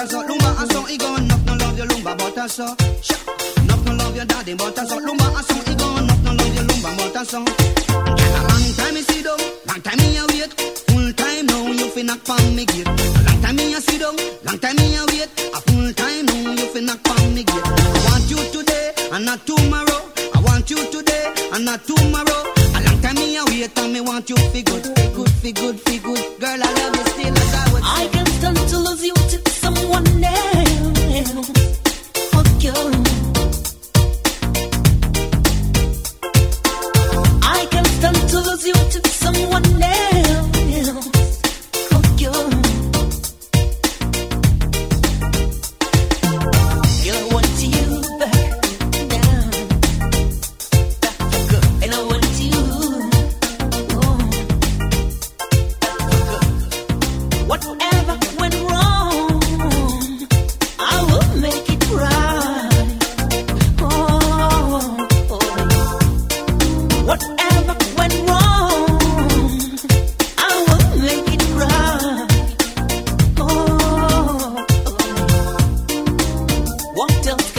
I saw Lumba, I saw Egon. Not no love your Lumba, but I saw. Not no love your daddy, but I saw Lumba, I saw Egon. Not no love your Lumba, but I saw. Get a long time me see though, long time me a wait. Full time now you fi knock pon me gate. A long time me a see though, long time me a wait. A full time now you fi knock pon me gate. I want you today and not tomorrow. I want you today and not tomorrow. A long time me a wait and me want you fi good, fi good, fi good, fi good. Girl I love you still as I was. I can't stand to lose you. T- someone else.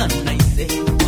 கண்ணை செய்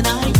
Can I?